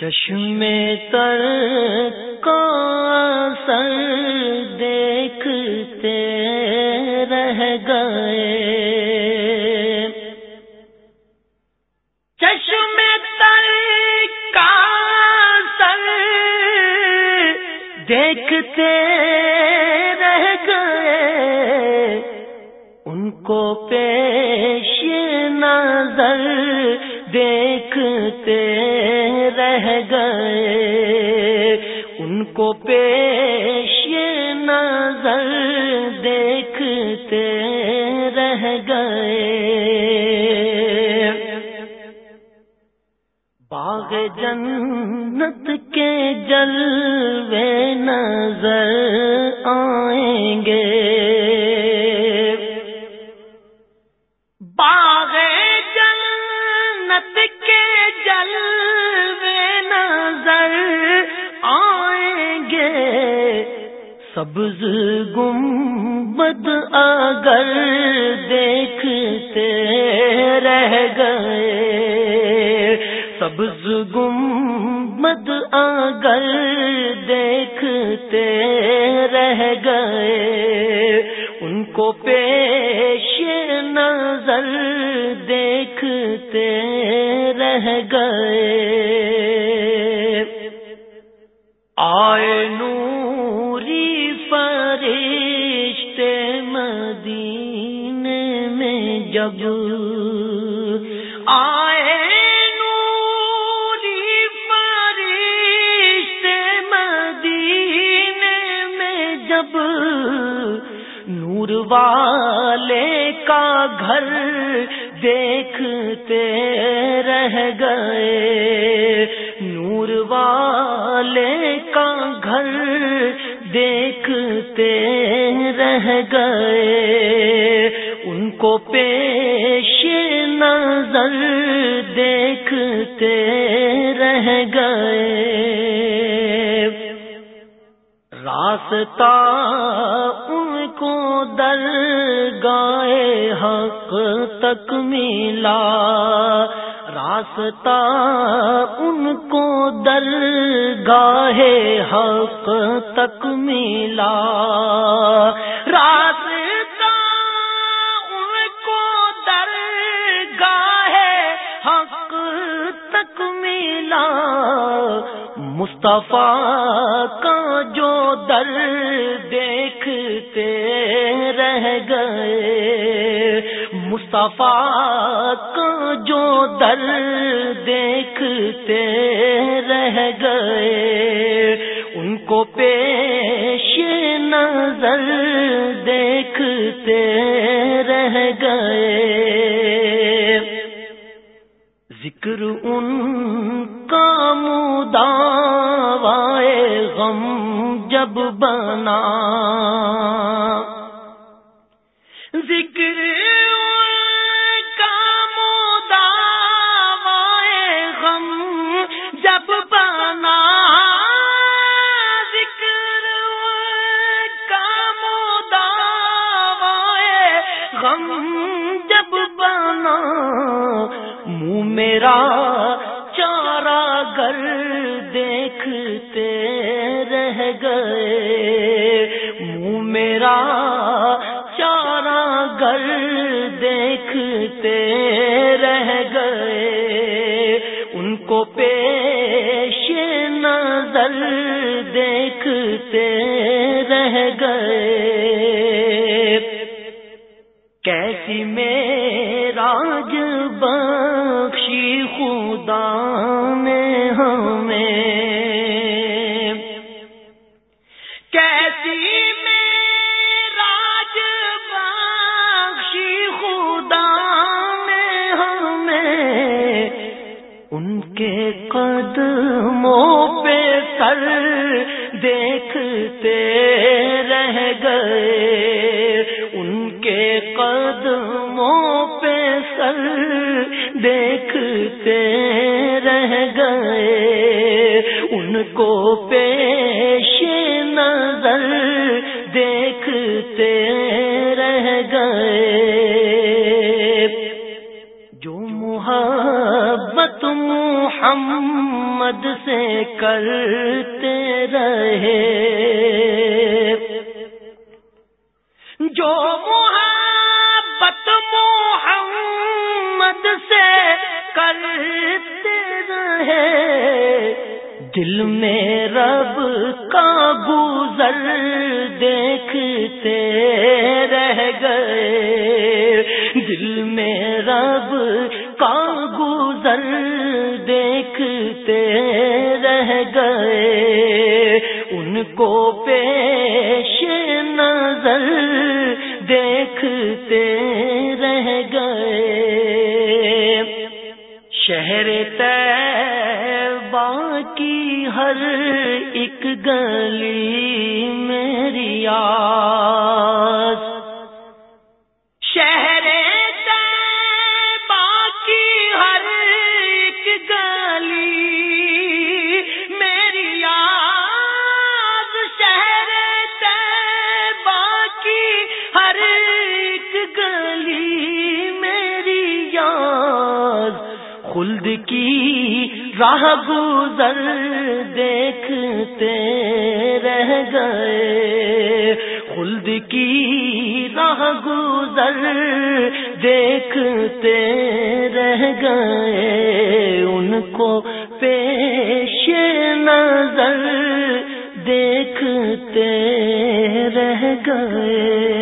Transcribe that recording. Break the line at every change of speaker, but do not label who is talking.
چشم تر کا سر دیکھتے رہ گئے۔ چشم تر کا سر دیکھتے رہ گئے۔ ان کو پیش نظر دیکھتے کو پیش نظر دیکھتے رہ گئے۔ باغ جنت کے جلوے نظر آ سبز گنبد اگر دیکھتے رہ گئے۔ سبز گنبد اگر دیکھتے رہ گئے۔ ان کو پیش نظر دیکھتے رہ گئے۔ آئے جب آئے نوری فرشتے مدینے میں، جب نور والے کا گھر دیکھتے رہ گئے، نور والے کا گھر دیکھتے رہ گئے۔ کو پیش نظر دیکھتے رہ گئے۔ راستہ ان کو در گائے حق تک ملا۔ راستہ ان کو در گاہے حق تک ملا۔ مصطفیٰ کا جو در دیکھتے رہ گئے۔ مصطفیٰ کا جو در دیکھتے رہ گئے۔ ان کو پیش نظر دیکھتے رہ گئے۔ ذکر ان کا مداوائے غم جب بنا۔ ذکر کا مداوائے غم جب بنا۔ ذکر کا مداوائے غم میرا چارا گر دیکھتے رہ گئے۔ منہ میرا چارا گر دیکھتے رہ گئے۔ ان کو پیش نظر دیکھتے رہ گئے۔ کیسی میرا خدا نے ہمیں۔ کیسی میں راج بخشی خدا نے ہمیں۔ ان کے قدموں پہ سر دیکھتے رہ گئے۔ ان کے قدموں پہ سر دیکھتے کو پیش نظر دیکھتے رہ گئے۔ جو محبت محمد سے کرتے رہے۔ جو محبت محمد سے کرتے رہے۔ دل میں رب کا گزر دیکھتے رہ گئے۔ دل میں رب کا گزر دیکھتے رہ گئے۔ ان کو پیش نظر دیکھتے رہ گئے۔ شہر کی ہر ایک گلی میری آس۔ شہر باقی ہر ایک گلی میری آس۔ شہر باقی ہر ایک گلی میری یاد خلد کی راہ گزر دیکھتے رہ گئے۔ خلد کی راہ گزر دیکھتے رہ گئے۔ ان کو پیش نظر دیکھتے رہ گئے۔